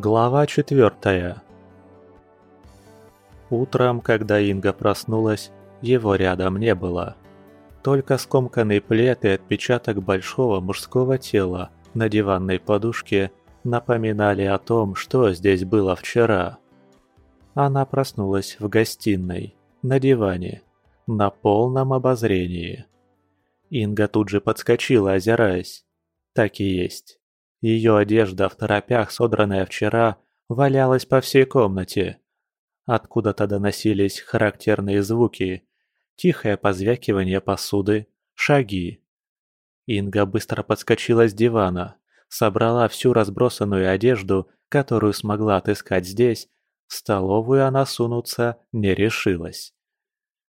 Глава четвертая Утром, когда Инга проснулась, его рядом не было. Только скомканный плед и отпечаток большого мужского тела на диванной подушке напоминали о том, что здесь было вчера. Она проснулась в гостиной, на диване, на полном обозрении. Инга тут же подскочила, озираясь. Так и есть. Ее одежда в торопях, содранная вчера, валялась по всей комнате. Откуда-то доносились характерные звуки, тихое позвякивание посуды, шаги. Инга быстро подскочила с дивана, собрала всю разбросанную одежду, которую смогла отыскать здесь, в столовую она сунуться не решилась.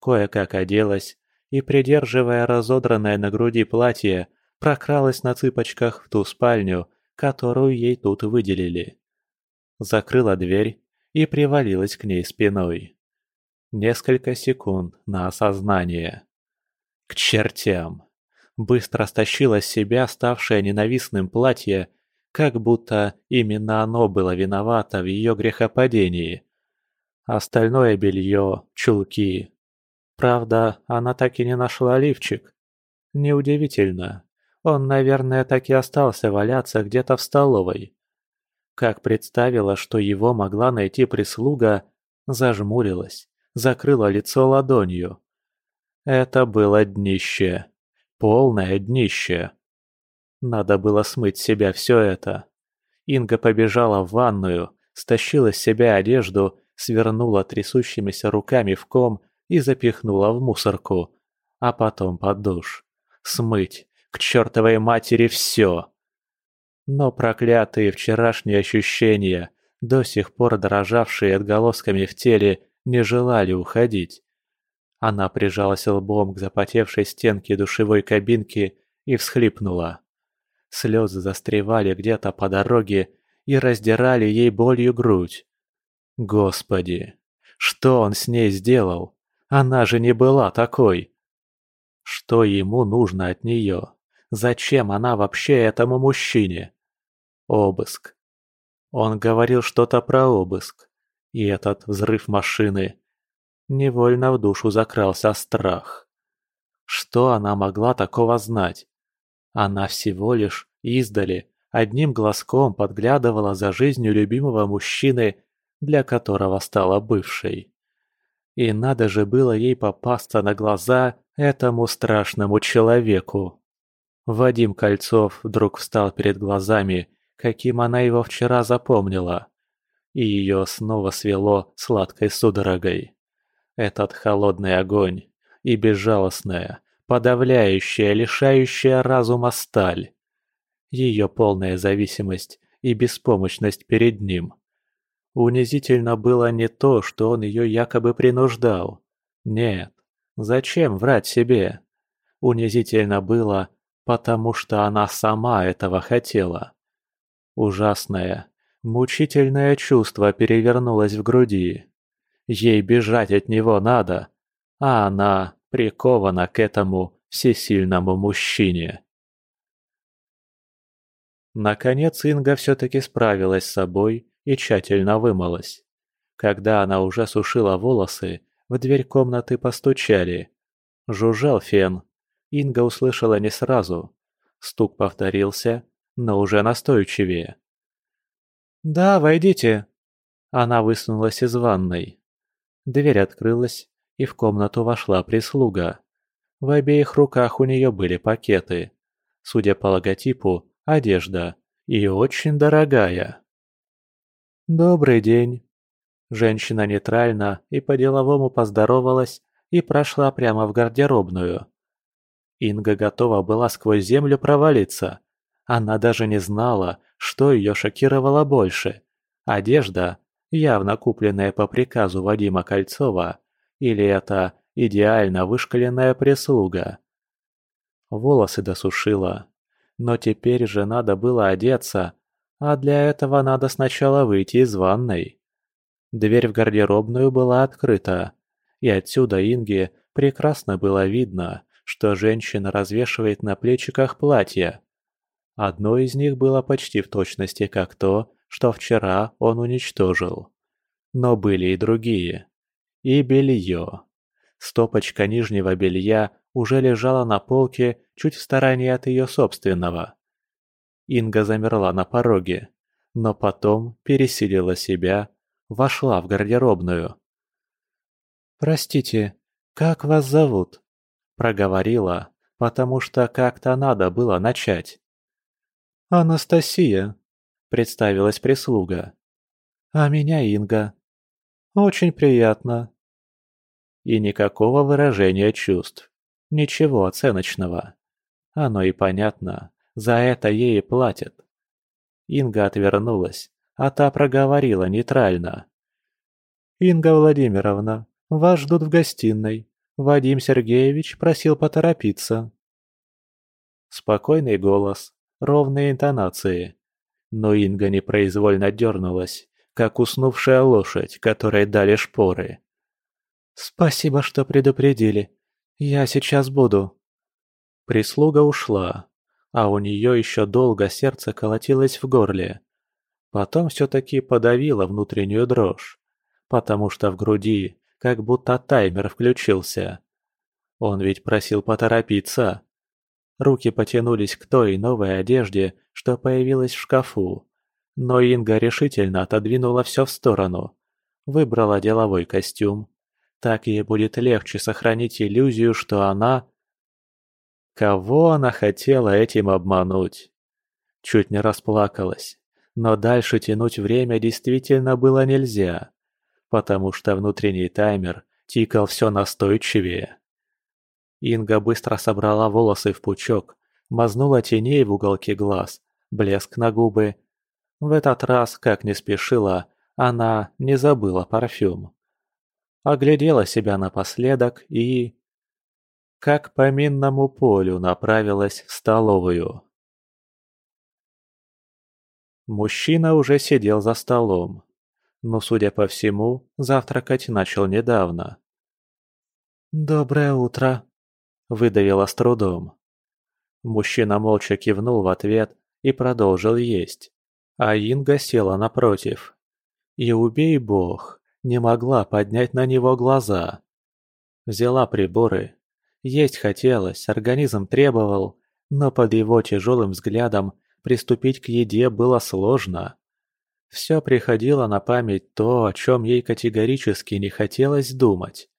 Кое-как оделась и, придерживая разодранное на груди платье, прокралась на цыпочках в ту спальню, которую ей тут выделили. Закрыла дверь и привалилась к ней спиной. Несколько секунд на осознание. К чертям! Быстро стащила с себя ставшее ненавистным платье, как будто именно оно было виновато в ее грехопадении. Остальное белье, чулки. Правда, она так и не нашла лифчик. Неудивительно. Он, наверное, так и остался валяться где-то в столовой. Как представила, что его могла найти прислуга, зажмурилась, закрыла лицо ладонью. Это было днище. Полное днище. Надо было смыть с себя все это. Инга побежала в ванную, стащила с себя одежду, свернула трясущимися руками в ком и запихнула в мусорку, а потом под душ. Смыть, к чертовой матери, все. Но проклятые вчерашние ощущения, до сих пор дрожавшие отголосками в теле, не желали уходить. Она прижалась лбом к запотевшей стенке душевой кабинки и всхлипнула. Слезы застревали где-то по дороге и раздирали ей болью грудь. Господи, что он с ней сделал? Она же не была такой. Что ему нужно от нее? Зачем она вообще этому мужчине? Обыск. Он говорил что-то про обыск. И этот взрыв машины. Невольно в душу закрался страх. Что она могла такого знать? Она всего лишь издали, одним глазком подглядывала за жизнью любимого мужчины, для которого стала бывшей. И надо же было ей попасться на глаза этому страшному человеку. Вадим Кольцов вдруг встал перед глазами, каким она его вчера запомнила. И ее снова свело сладкой судорогой. Этот холодный огонь и безжалостная, подавляющая, лишающая разума сталь. Ее полная зависимость и беспомощность перед ним. Унизительно было не то, что он ее якобы принуждал. Нет, зачем врать себе? Унизительно было, потому что она сама этого хотела. Ужасное, мучительное чувство перевернулось в груди. Ей бежать от него надо, а она прикована к этому всесильному мужчине. Наконец Инга все-таки справилась с собой и тщательно вымылась. Когда она уже сушила волосы, в дверь комнаты постучали. Жужжал фен. Инга услышала не сразу. Стук повторился, но уже настойчивее. «Да, войдите!» Она высунулась из ванной. Дверь открылась, и в комнату вошла прислуга. В обеих руках у нее были пакеты. Судя по логотипу, одежда. И очень дорогая. «Добрый день». Женщина нейтрально и по-деловому поздоровалась и прошла прямо в гардеробную. Инга готова была сквозь землю провалиться. Она даже не знала, что ее шокировало больше. Одежда явно купленная по приказу Вадима Кольцова, или это идеально вышкаленная прислуга. Волосы досушила, но теперь же надо было одеться, а для этого надо сначала выйти из ванной. Дверь в гардеробную была открыта, и отсюда Инге прекрасно было видно, что женщина развешивает на плечиках платья. Одно из них было почти в точности как то, что вчера он уничтожил. Но были и другие. И белье. Стопочка нижнего белья уже лежала на полке чуть в стороне от ее собственного. Инга замерла на пороге, но потом пересилила себя, вошла в гардеробную. «Простите, как вас зовут?» – проговорила, потому что как-то надо было начать. «Анастасия», – представилась прислуга. «А меня Инга». «Очень приятно». И никакого выражения чувств. Ничего оценочного. Оно и понятно, за это ей и платят. Инга отвернулась, а та проговорила нейтрально. «Инга Владимировна, вас ждут в гостиной. Вадим Сергеевич просил поторопиться». Спокойный голос, ровные интонации. Но Инга непроизвольно дернулась, как уснувшая лошадь, которой дали шпоры. «Спасибо, что предупредили. «Я сейчас буду». Прислуга ушла, а у нее еще долго сердце колотилось в горле. Потом все-таки подавило внутреннюю дрожь, потому что в груди как будто таймер включился. Он ведь просил поторопиться. Руки потянулись к той новой одежде, что появилась в шкафу. Но Инга решительно отодвинула все в сторону. Выбрала деловой костюм, так ей будет легче сохранить иллюзию, что она... Кого она хотела этим обмануть? Чуть не расплакалась. Но дальше тянуть время действительно было нельзя, потому что внутренний таймер тикал все настойчивее. Инга быстро собрала волосы в пучок, мазнула теней в уголке глаз, блеск на губы. В этот раз, как не спешила, она не забыла парфюм оглядела себя напоследок и... Как по минному полю направилась в столовую. Мужчина уже сидел за столом, но, судя по всему, завтракать начал недавно. «Доброе утро», — выдавила с трудом. Мужчина молча кивнул в ответ и продолжил есть, а Инга села напротив. И убей бог, не могла поднять на него глаза. Взяла приборы. Есть хотелось, организм требовал, но под его тяжелым взглядом приступить к еде было сложно. Все приходило на память то, о чем ей категорически не хотелось думать.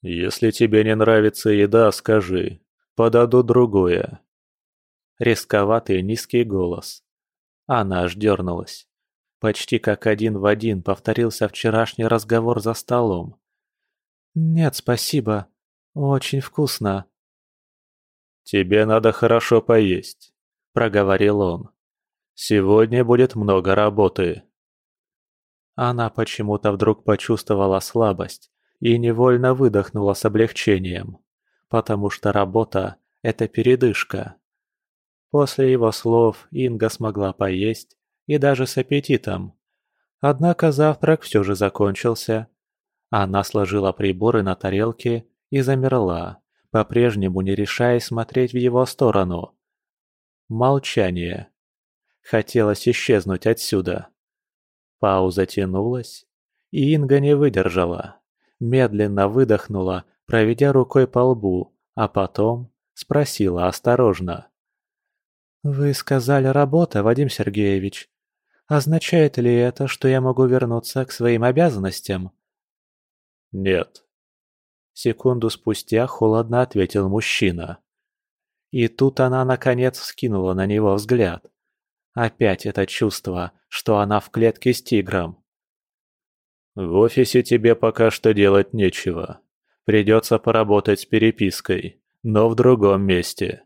«Если тебе не нравится еда, скажи. Подадут другое». Рисковатый низкий голос. Она аж дернулась. Почти как один в один повторился вчерашний разговор за столом. «Нет, спасибо. Очень вкусно». «Тебе надо хорошо поесть», — проговорил он. «Сегодня будет много работы». Она почему-то вдруг почувствовала слабость и невольно выдохнула с облегчением, потому что работа — это передышка. После его слов Инга смогла поесть и даже с аппетитом. Однако завтрак все же закончился. Она сложила приборы на тарелке и замерла, по-прежнему не решаясь смотреть в его сторону. Молчание. Хотелось исчезнуть отсюда. Пауза тянулась, и Инга не выдержала. Медленно выдохнула, проведя рукой по лбу, а потом спросила осторожно. «Вы сказали работа, Вадим Сергеевич. Означает ли это, что я могу вернуться к своим обязанностям? Нет. Секунду спустя холодно ответил мужчина. И тут она наконец скинула на него взгляд. Опять это чувство, что она в клетке с тигром. В офисе тебе пока что делать нечего. Придется поработать с перепиской, но в другом месте.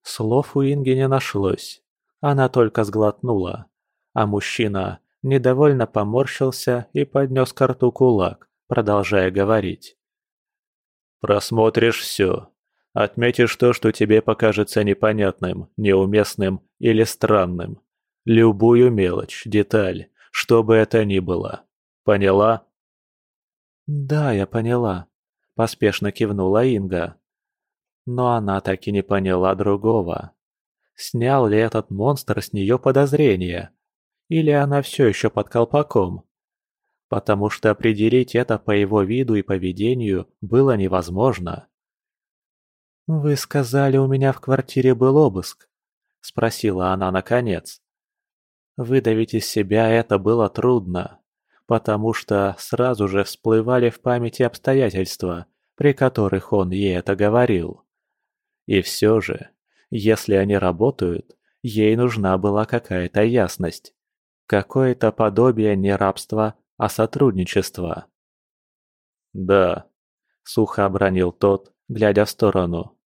Слов у Инги не нашлось. Она только сглотнула, а мужчина недовольно поморщился и поднес к рту кулак, продолжая говорить. «Просмотришь все. Отметишь то, что тебе покажется непонятным, неуместным или странным. Любую мелочь, деталь, что бы это ни было. Поняла?» «Да, я поняла», – поспешно кивнула Инга. Но она так и не поняла другого. Снял ли этот монстр с нее подозрения? Или она все еще под колпаком? Потому что определить это по его виду и поведению было невозможно. «Вы сказали, у меня в квартире был обыск?» – спросила она наконец. Выдавить из себя это было трудно, потому что сразу же всплывали в памяти обстоятельства, при которых он ей это говорил. И все же, если они работают, ей нужна была какая-то ясность, какое-то подобие не рабства, а сотрудничества. «Да», — сухо обронил тот, глядя в сторону.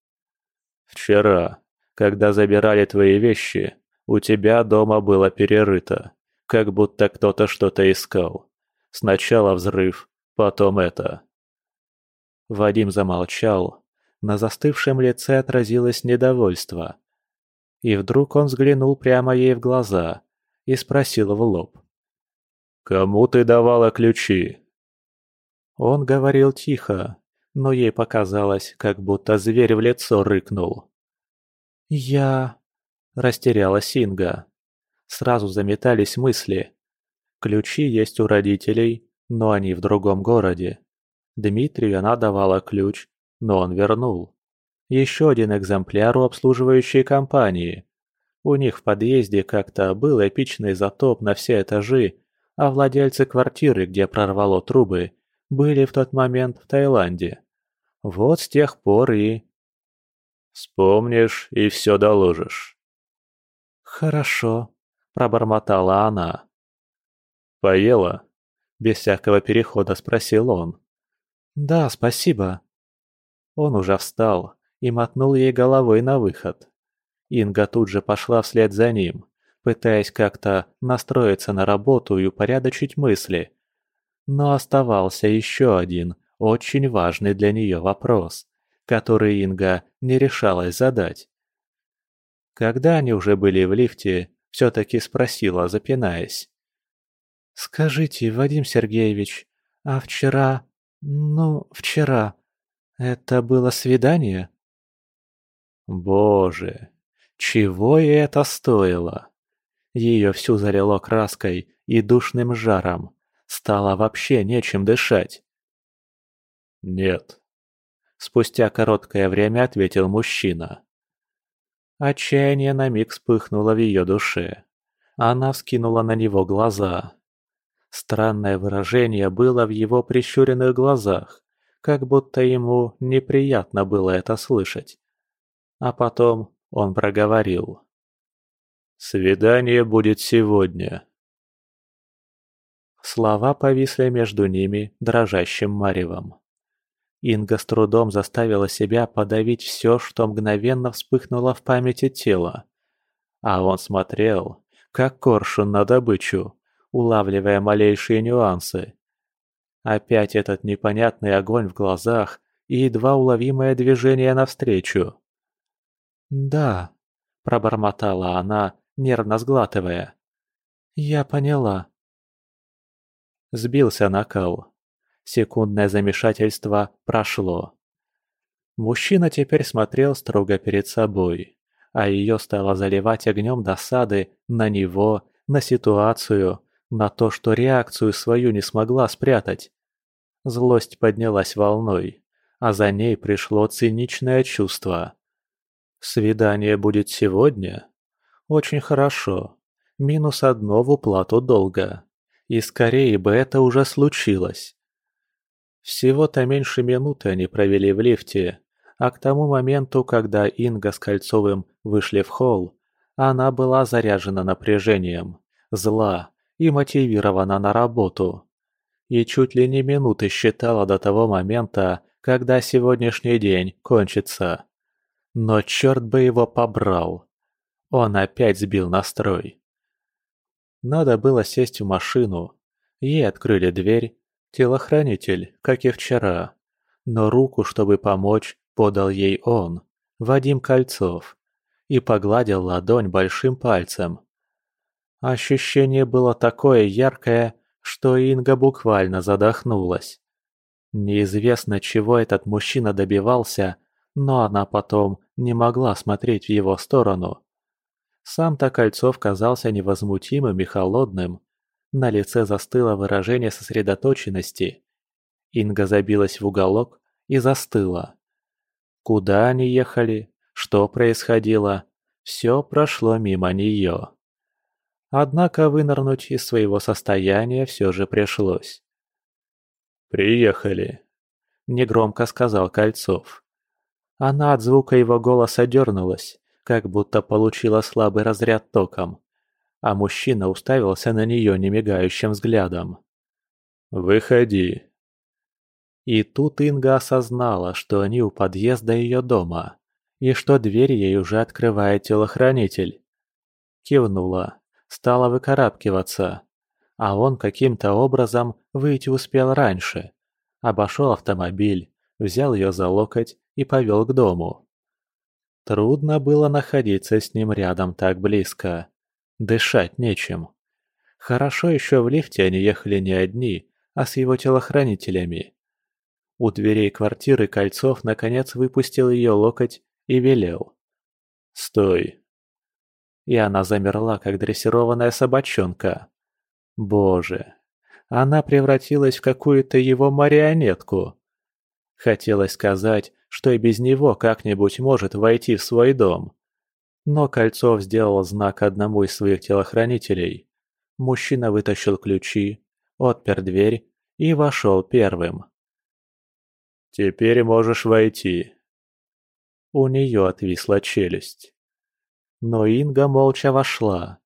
«Вчера, когда забирали твои вещи, у тебя дома было перерыто, как будто кто-то что-то искал. Сначала взрыв, потом это». Вадим замолчал. На застывшем лице отразилось недовольство. И вдруг он взглянул прямо ей в глаза и спросил в лоб. «Кому ты давала ключи?» Он говорил тихо, но ей показалось, как будто зверь в лицо рыкнул. «Я...» – растерялась Инга. Сразу заметались мысли. Ключи есть у родителей, но они в другом городе. Дмитрию она давала ключ, но он вернул. Еще один экземпляр у обслуживающей компании. У них в подъезде как-то был эпичный затоп на все этажи, а владельцы квартиры, где прорвало трубы, были в тот момент в Таиланде. Вот с тех пор и... Вспомнишь и все доложишь. Хорошо, пробормотала она. Поела? Без всякого перехода спросил он. Да, спасибо. Он уже встал и мотнул ей головой на выход. Инга тут же пошла вслед за ним, пытаясь как-то настроиться на работу и упорядочить мысли. Но оставался еще один, очень важный для нее вопрос который Инга не решалась задать. Когда они уже были в лифте, все-таки спросила, запинаясь. «Скажите, Вадим Сергеевич, а вчера... ну, вчера... это было свидание?» Боже, чего и это стоило? Ее всю залило краской и душным жаром. Стало вообще нечем дышать. «Нет», Спустя короткое время ответил мужчина. Отчаяние на миг вспыхнуло в ее душе. Она вскинула на него глаза. Странное выражение было в его прищуренных глазах, как будто ему неприятно было это слышать. А потом он проговорил. «Свидание будет сегодня». Слова повисли между ними дрожащим маревом. Инга с трудом заставила себя подавить все, что мгновенно вспыхнуло в памяти тела. А он смотрел, как коршун на добычу, улавливая малейшие нюансы. Опять этот непонятный огонь в глазах и едва уловимое движение навстречу. «Да», — пробормотала она, нервно сглатывая. «Я поняла». Сбился накал. Секундное замешательство прошло. Мужчина теперь смотрел строго перед собой, а ее стало заливать огнем досады на него, на ситуацию, на то, что реакцию свою не смогла спрятать. Злость поднялась волной, а за ней пришло циничное чувство. Свидание будет сегодня? Очень хорошо. Минус одно в уплату долга. И скорее бы это уже случилось. Всего-то меньше минуты они провели в лифте, а к тому моменту, когда Инга с Кольцовым вышли в холл, она была заряжена напряжением, зла и мотивирована на работу. И чуть ли не минуты считала до того момента, когда сегодняшний день кончится. Но черт бы его побрал. Он опять сбил настрой. Надо было сесть в машину. Ей открыли дверь, Телохранитель, как и вчера. Но руку, чтобы помочь, подал ей он, Вадим Кольцов, и погладил ладонь большим пальцем. Ощущение было такое яркое, что Инга буквально задохнулась. Неизвестно, чего этот мужчина добивался, но она потом не могла смотреть в его сторону. Сам-то Кольцов казался невозмутимым и холодным. На лице застыло выражение сосредоточенности. Инга забилась в уголок и застыла. Куда они ехали? Что происходило? Все прошло мимо нее. Однако вынырнуть из своего состояния все же пришлось. «Приехали», — негромко сказал Кольцов. Она от звука его голоса дернулась, как будто получила слабый разряд током, а мужчина уставился на нее немигающим взглядом. «Выходи». И тут Инга осознала, что они у подъезда ее дома, и что дверь ей уже открывает телохранитель. Кивнула стала выкарабкиваться, а он каким-то образом выйти успел раньше. Обошел автомобиль, взял ее за локоть и повел к дому. Трудно было находиться с ним рядом так близко. Дышать нечем. Хорошо еще в лифте они ехали не одни, а с его телохранителями. У дверей квартиры Кольцов наконец выпустил ее локоть и велел. «Стой!» и она замерла, как дрессированная собачонка. Боже, она превратилась в какую-то его марионетку. Хотелось сказать, что и без него как-нибудь может войти в свой дом. Но Кольцов сделал знак одному из своих телохранителей. Мужчина вытащил ключи, отпер дверь и вошел первым. «Теперь можешь войти». У нее отвисла челюсть. Но Инга молча вошла,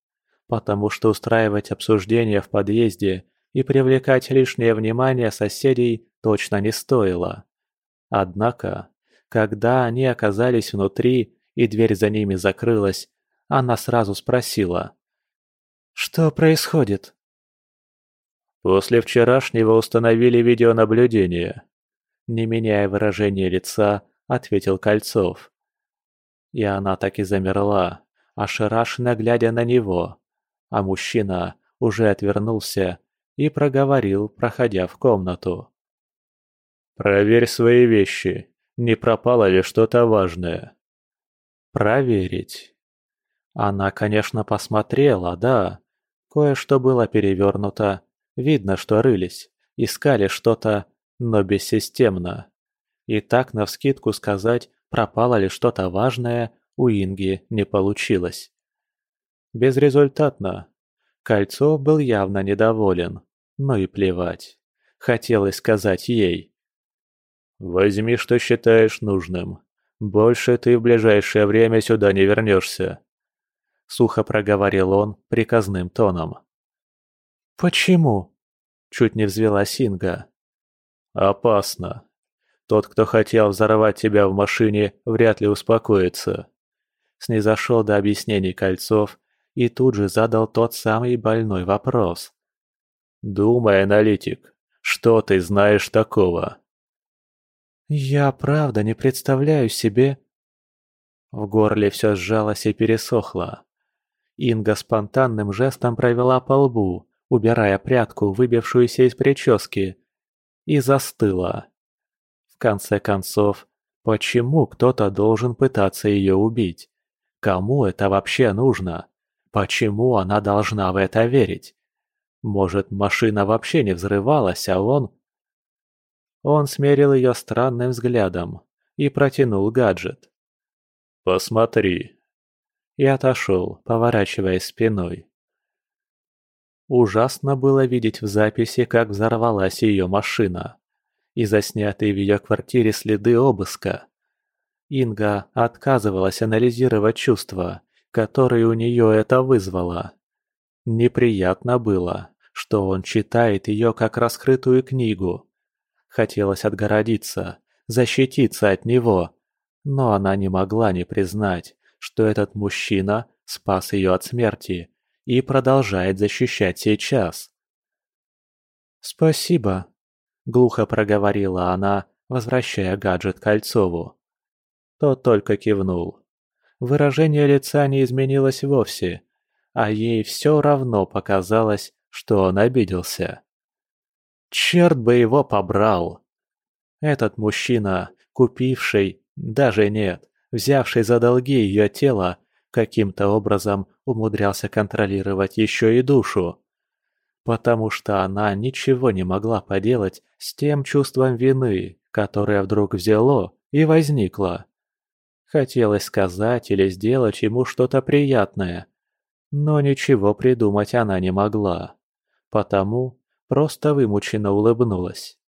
потому что устраивать обсуждение в подъезде и привлекать лишнее внимание соседей точно не стоило. Однако, когда они оказались внутри и дверь за ними закрылась, она сразу спросила. «Что происходит?» «После вчерашнего установили видеонаблюдение», не меняя выражения лица, ответил Кольцов. И она так и замерла, ошарашенно глядя на него, а мужчина уже отвернулся и проговорил, проходя в комнату. «Проверь свои вещи, не пропало ли что-то важное?» «Проверить?» Она, конечно, посмотрела, да. Кое-что было перевернуто, видно, что рылись, искали что-то, но бессистемно. И так навскидку сказать, пропало ли что-то важное, у Инги не получилось. Безрезультатно. Кольцов был явно недоволен, но и плевать. Хотелось сказать ей. «Возьми, что считаешь нужным. Больше ты в ближайшее время сюда не вернешься», — сухо проговорил он приказным тоном. «Почему?» — чуть не взвелась Инга. «Опасно. Тот, кто хотел взорвать тебя в машине, вряд ли успокоится снизошел до объяснений Кольцов и тут же задал тот самый больной вопрос. «Думай, аналитик, что ты знаешь такого?» «Я правда не представляю себе...» В горле все сжалось и пересохло. Инга спонтанным жестом провела по лбу, убирая прядку, выбившуюся из прически, и застыла. В конце концов, почему кто-то должен пытаться ее убить? Кому это вообще нужно? Почему она должна в это верить? Может, машина вообще не взрывалась, а он... Он смерил ее странным взглядом и протянул гаджет. «Посмотри». И отошел, поворачиваясь спиной. Ужасно было видеть в записи, как взорвалась ее машина, и заснятые в ее квартире следы обыска. Инга отказывалась анализировать чувства, которые у нее это вызвало. Неприятно было, что он читает ее как раскрытую книгу. Хотелось отгородиться, защититься от него, но она не могла не признать, что этот мужчина спас ее от смерти и продолжает защищать сейчас. «Спасибо», — глухо проговорила она, возвращая гаджет Кольцову. Тот только кивнул. Выражение лица не изменилось вовсе, а ей все равно показалось, что он обиделся. Черт бы его побрал! Этот мужчина, купивший, даже нет, взявший за долги ее тело, каким-то образом умудрялся контролировать еще и душу. Потому что она ничего не могла поделать с тем чувством вины, которое вдруг взяло и возникло. Хотелось сказать или сделать ему что-то приятное, но ничего придумать она не могла, потому просто вымученно улыбнулась.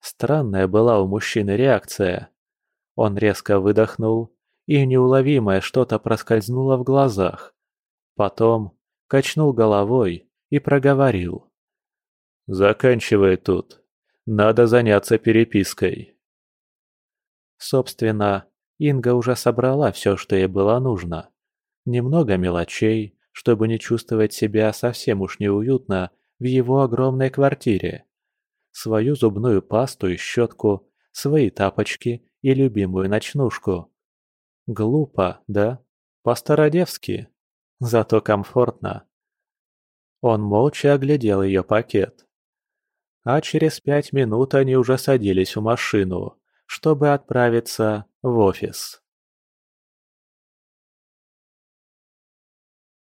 Странная была у мужчины реакция. Он резко выдохнул, и неуловимое что-то проскользнуло в глазах. Потом качнул головой и проговорил. «Заканчивай тут. Надо заняться перепиской». Собственно, Инга уже собрала все, что ей было нужно. Немного мелочей, чтобы не чувствовать себя совсем уж неуютно в его огромной квартире. Свою зубную пасту и щетку, свои тапочки и любимую ночнушку. Глупо, да? По-стародевски. Зато комфортно. Он молча оглядел ее пакет. А через пять минут они уже садились в машину, чтобы отправиться в офис.